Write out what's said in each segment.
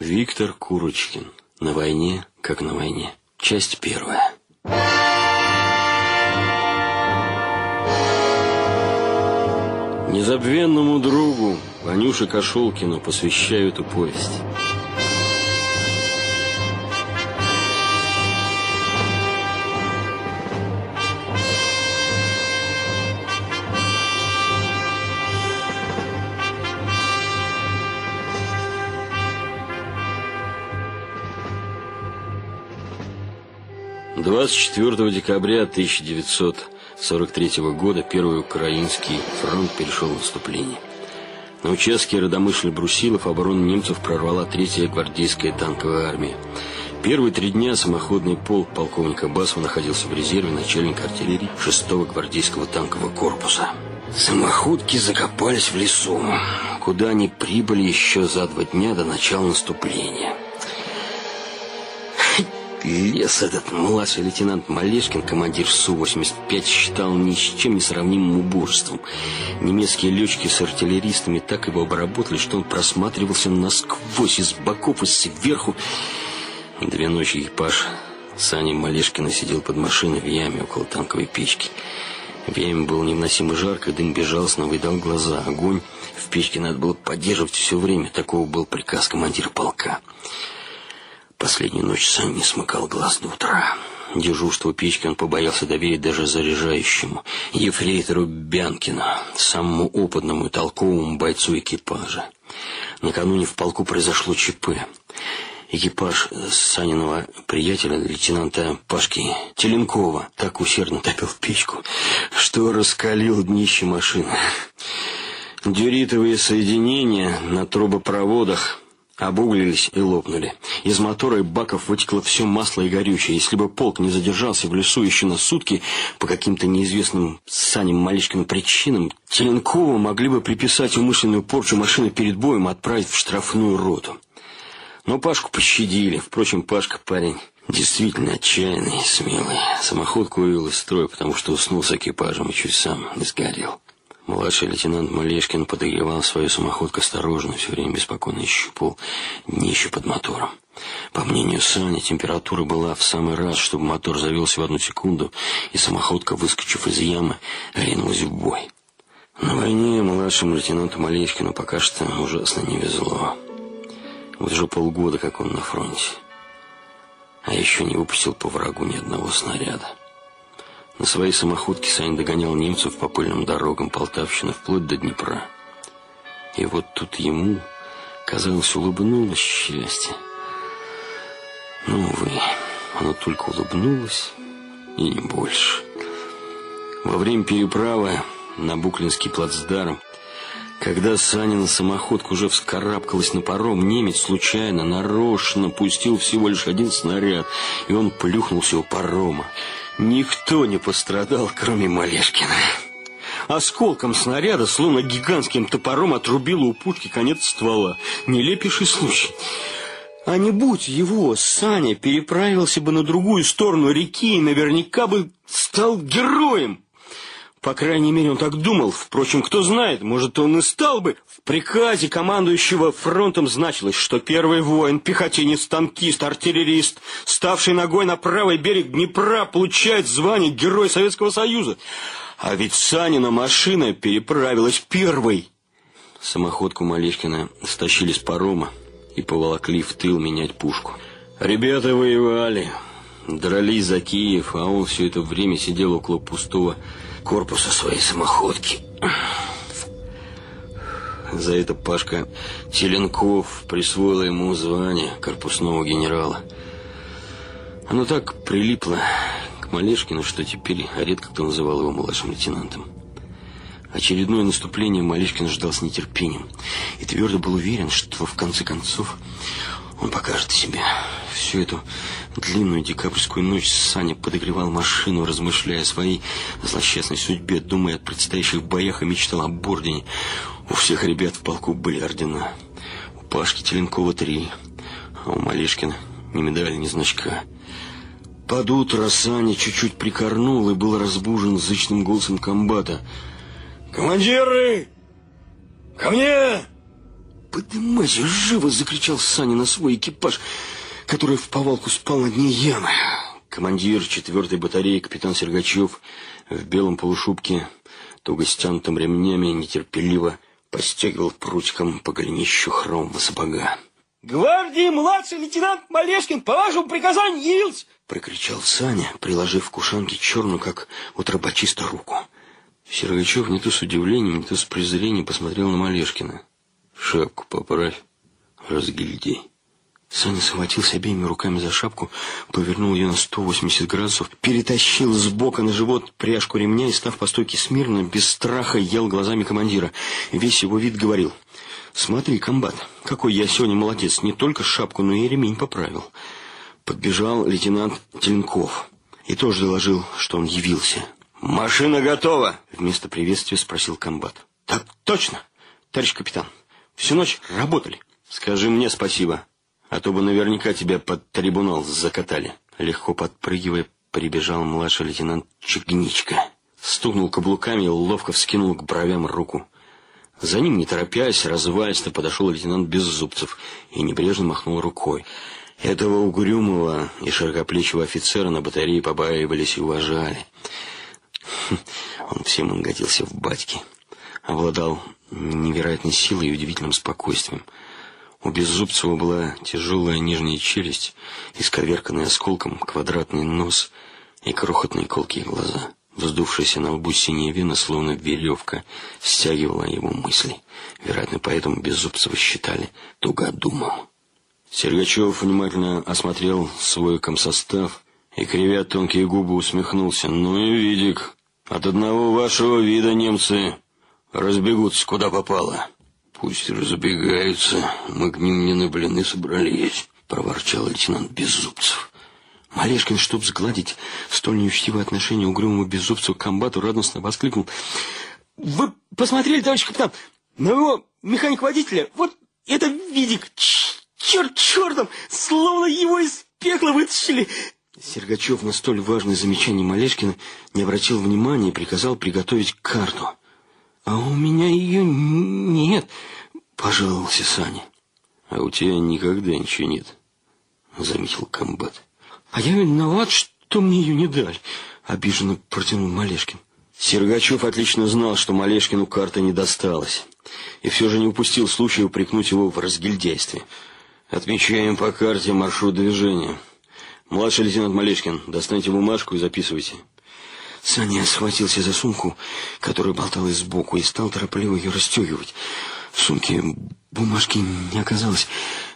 Виктор Курочкин. На войне, как на войне. Часть первая. Незабвенному другу Ванюше Кошелкину посвящаю эту повесть. 24 декабря 1943 года Первый Украинский фронт перешел в наступление. На участке Родомышль-Брусилов оборону немцев прорвала третья гвардейская танковая армия. Первые три дня самоходный полк полковника Басова находился в резерве начальника артиллерии 6-го гвардейского танкового корпуса. Самоходки закопались в лесу, куда они прибыли еще за два дня до начала наступления. Лес этот младший лейтенант Малешкин, командир Су-85, считал ни с чем не сравнимым убожеством. Немецкие летчики с артиллеристами так его обработали, что он просматривался насквозь из боков и сверху. Две ночи экипаж Сани Малешкина сидел под машиной в яме около танковой печки. В яме было невыносимо жарко, дым безжалостно выдал глаза. Огонь в печке надо было поддерживать все время. Такого был приказ командира полка. Последнюю ночь сам не смыкал глаз до утра. Дежурство печки он побоялся доверить даже заряжающему ефрейтору Бянкину, самому опытному и толковому бойцу экипажа. Накануне в полку произошло ЧП. Экипаж Саниного приятеля, лейтенанта Пашки Теленкова, так усердно топил печку, что раскалил днище машины. Дюритовые соединения на трубопроводах обуглились и лопнули. Из мотора и баков вытекло все масло и горючее. Если бы полк не задержался в лесу еще на сутки по каким-то неизвестным Санем Маличкиным причинам, Теленкову могли бы приписать умышленную порчу машины перед боем и отправить в штрафную роту. Но Пашку пощадили. Впрочем, Пашка парень действительно отчаянный и смелый. Самоходку вывел из строя, потому что уснул с экипажем и чуть сам не сгорел. Младший лейтенант Малешкин подогревал свою самоходку осторожно, все время беспокойно щупал днище под мотором. По мнению Сани, температура была в самый раз, чтобы мотор завелся в одну секунду, и самоходка, выскочив из ямы, ринулась в бой. На войне младшему лейтенанту Малешкину пока что ужасно не везло. Вот уже полгода, как он на фронте. А еще не выпустил по врагу ни одного снаряда. На своей самоходке Сань догонял немцев по пыльным дорогам Полтавщины вплоть до Днепра. И вот тут ему, казалось, улыбнулось счастье. Но, увы, оно только улыбнулось и не больше. Во время переправы на Буклинский плацдарм когда Саня на самоходку уже вскарабкалась на паром, немец случайно, нарочно пустил всего лишь один снаряд, и он плюхнулся у парома. Никто не пострадал, кроме Малешкина. Осколком снаряда, словно гигантским топором, отрубило у пушки конец ствола. Нелепейший случай. А не будь его, Саня переправился бы на другую сторону реки и наверняка бы стал героем. По крайней мере, он так думал. Впрочем, кто знает, может, он и стал бы. В приказе командующего фронтом значилось, что первый воин, пехотинец, танкист, артиллерист, ставший ногой на правый берег Днепра, получает звание Герой Советского Союза. А ведь Санина машина переправилась первой. Самоходку Малешкина стащили с парома и поволокли в тыл менять пушку. Ребята воевали, дрались за Киев, а он все это время сидел около пустого корпуса своей самоходки. За это Пашка Теленков присвоил ему звание корпусного генерала. Оно так прилипло к Малешкину, что теперь редко кто называл его младшим лейтенантом. Очередное наступление Малешкин ждал с нетерпением и твердо был уверен, что в конце концов он покажет себя. Всю эту длинную декабрьскую ночь Саня подогревал машину, размышляя о своей злосчастной судьбе, думая о предстоящих боях и мечтал об ордене. У всех ребят в полку были ордена. У Пашки Теленкова три, а у Малешкина ни медали, ни значка. Под утро Саня чуть-чуть прикорнул и был разбужен зычным голосом комбата. «Командиры! Ко мне!» поднимайся, живо!» — закричал Саня на свой экипаж, который в повалку спал на дне ямы. Командир четвертой батареи, капитан Сергачев, в белом полушубке, туго стянутым ремнями, нетерпеливо постегивал прутиком по голенищу хромого сапога. «Гвардии младший лейтенант Малешкин по вашему приказанию явился!» Прокричал Саня, приложив к ушанке черную, как у трабочиста, руку. Сергачев не то с удивлением, не то с презрением посмотрел на Малешкина. «Шапку поправь, разгильдей». Саня схватился обеими руками за шапку, повернул ее на 180 градусов, перетащил с бока на живот пряжку ремня и, став по стойке смирно, без страха ел глазами командира. Весь его вид говорил, «Смотри, комбат, какой я сегодня молодец, не только шапку, но и ремень поправил». Подбежал лейтенант Теленков и тоже доложил, что он явился. «Машина готова!» — вместо приветствия спросил комбат. «Так точно, товарищ капитан. Всю ночь работали. Скажи мне спасибо» а то бы наверняка тебя под трибунал закатали. Легко подпрыгивая, прибежал младший лейтенант Чегничка. Стукнул каблуками и ловко вскинул к бровям руку. За ним, не торопясь, развалисто подошел лейтенант Беззубцев и небрежно махнул рукой. Этого угрюмого и широкоплечего офицера на батарее побаивались и уважали. Он всем он годился в батьке. Обладал невероятной силой и удивительным спокойствием. У Беззубцева была тяжелая нижняя челюсть, исковерканный осколком квадратный нос и крохотные колкие глаза. Вздувшаяся на лбу синяя вена, словно веревка, стягивала его мысли. Вероятно, поэтому Беззубцева считали тугодумом. Сергачев внимательно осмотрел свой комсостав и, кривя тонкие губы, усмехнулся. «Ну и видик, от одного вашего вида немцы разбегутся куда попало». «Пусть разбегаются, мы к ним не на блины собрались», — проворчал лейтенант Беззубцев. Малешкин, чтоб сгладить столь неучтивое отношение угрюмого Беззубцева к комбату, радостно воскликнул. «Вы посмотрели, товарищ капитан, на его механик-водителя? Вот это видик! Черт чертом! Словно его из пекла вытащили!» Сергачев на столь важное замечание Малешкина не обратил внимания и приказал приготовить карту — «А у меня ее нет», — пожаловался Саня. «А у тебя никогда ничего нет», — заметил комбат. «А я виноват, что мне ее не дали», — обиженно протянул Малешкин. Сергачев отлично знал, что Малешкину карта не досталась, и все же не упустил случая упрекнуть его в разгильдяйстве. «Отмечаем по карте маршрут движения. Младший лейтенант Малешкин, достаньте бумажку и записывайте». Саня схватился за сумку, которая болталась сбоку, и стал торопливо ее расстегивать. В сумке бумажки не оказалось.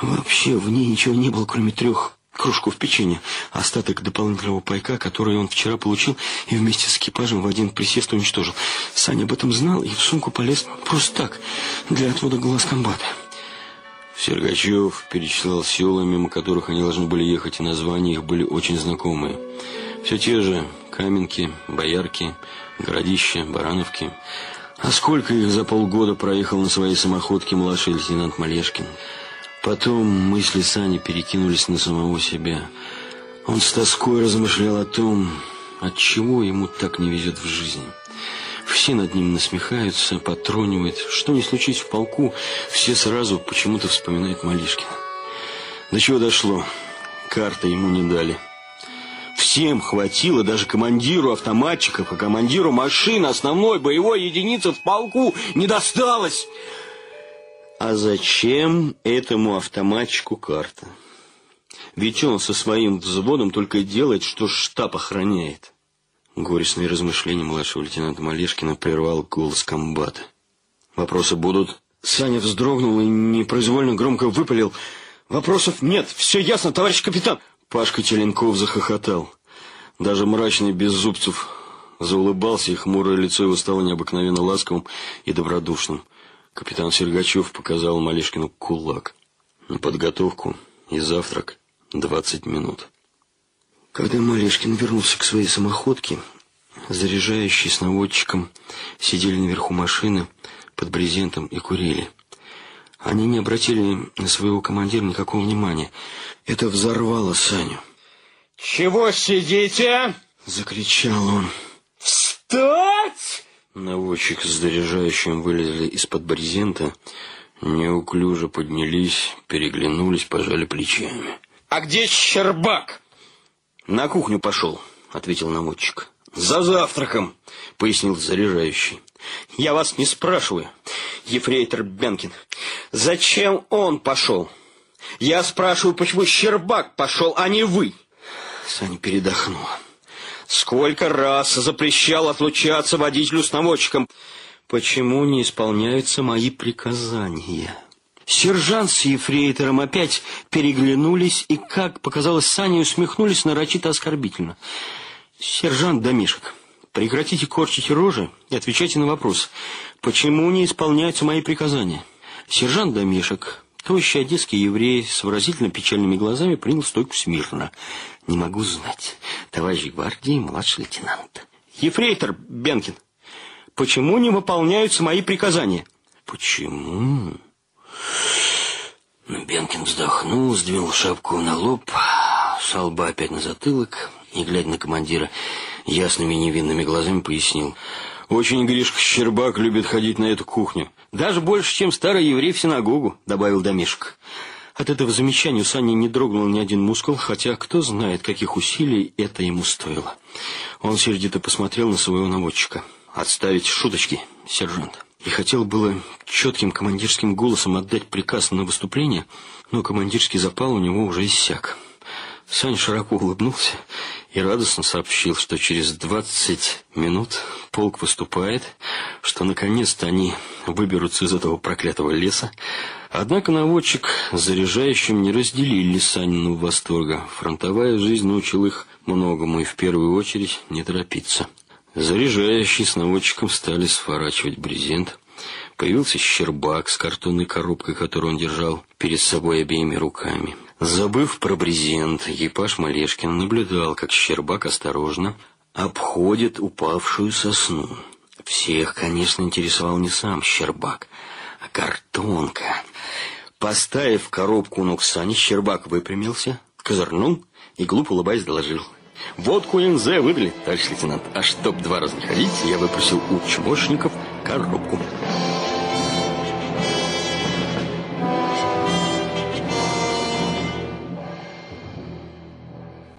Вообще в ней ничего не было, кроме трех кружков печенья, остаток дополнительного пайка, который он вчера получил и вместе с экипажем в один присест уничтожил. Саня об этом знал и в сумку полез просто так, для отвода глаз комбата. Сергачев перечислял села, мимо которых они должны были ехать, и названия их были очень знакомые. Все те же Каменки, Боярки, Городище, Барановки. А сколько их за полгода проехал на своей самоходке младший лейтенант Малешкин. Потом мысли Сани перекинулись на самого себя. Он с тоской размышлял о том, от чего ему так не везет в жизни. Все над ним насмехаются, потронивают. Что ни случись в полку, все сразу почему-то вспоминают Малишкина. До чего дошло? Карты ему не дали. Всем хватило, даже командиру автоматчиков и командиру машин основной боевой единицы в полку не досталось. А зачем этому автоматчику карта? Ведь он со своим взводом только делает, что штаб охраняет. Горестные размышления младшего лейтенанта Малешкина прервал голос комбата. «Вопросы будут?» Саня вздрогнул и непроизвольно громко выпалил. «Вопросов нет, все ясно, товарищ капитан!» Пашка Теленков захохотал. Даже мрачный Беззубцев заулыбался, и хмурое лицо его стало необыкновенно ласковым и добродушным. Капитан Сергачев показал Малишкину кулак. На подготовку и завтрак двадцать минут. Когда Малишкин вернулся к своей самоходке, заряжающий с наводчиком сидели наверху машины под брезентом и курили. Они не обратили на своего командира никакого внимания. Это взорвало Саню. «Чего сидите?» — закричал он. «Встать!» Наводчик с заряжающим вылезли из-под брезента, Неуклюже поднялись, переглянулись, пожали плечами. «А где Щербак?» «На кухню пошел», — ответил наводчик. «За завтраком», — пояснил заряжающий. «Я вас не спрашиваю, ефрейтор Бенкин, зачем он пошел? Я спрашиваю, почему Щербак пошел, а не вы?» Саня передохнул. «Сколько раз запрещал отлучаться водителю с наводчиком? Почему не исполняются мои приказания?» Сержант с ефрейтором опять переглянулись и, как показалось Сане, усмехнулись нарочито оскорбительно. «Сержант Домишек, прекратите корчить рожи и отвечайте на вопрос, почему не исполняются мои приказания?» Сержант Домишек, тощий одесский еврей с выразительно печальными глазами, принял стойку смирно. «Не могу знать, товарищ гвардии, младший лейтенант». «Ефрейтор Бенкин, почему не выполняются мои приказания?» «Почему?» Бенкин вздохнул, сдвинул шапку на лоб, с лба опять на затылок и, глядя на командира, ясными невинными глазами пояснил. «Очень Гришка Щербак любит ходить на эту кухню. Даже больше, чем старый еврей в синагогу», — добавил Домишек. От этого замечания у Сани не дрогнул ни один мускул, хотя кто знает, каких усилий это ему стоило. Он сердито посмотрел на своего наводчика. «Отставить шуточки, сержант» и хотел было четким командирским голосом отдать приказ на выступление, но командирский запал у него уже иссяк. Саня широко улыбнулся и радостно сообщил, что через двадцать минут полк выступает, что наконец-то они выберутся из этого проклятого леса. Однако наводчик заряжающим не разделили Санину восторга. Фронтовая жизнь научила их многому и в первую очередь не торопиться. Заряжающий с наводчиком стали сворачивать брезент. Появился Щербак с картонной коробкой, которую он держал перед собой обеими руками. Забыв про брезент, Епаш Малешкин наблюдал, как Щербак осторожно обходит упавшую сосну. Всех, конечно, интересовал не сам Щербак, а картонка. Поставив коробку ног Сани, Щербак выпрямился, козырнул и, глупо улыбаясь, доложил — Водку НЗ выдали, товарищ лейтенант. А чтоб два раза не ходить, я выпросил у чмошников коробку.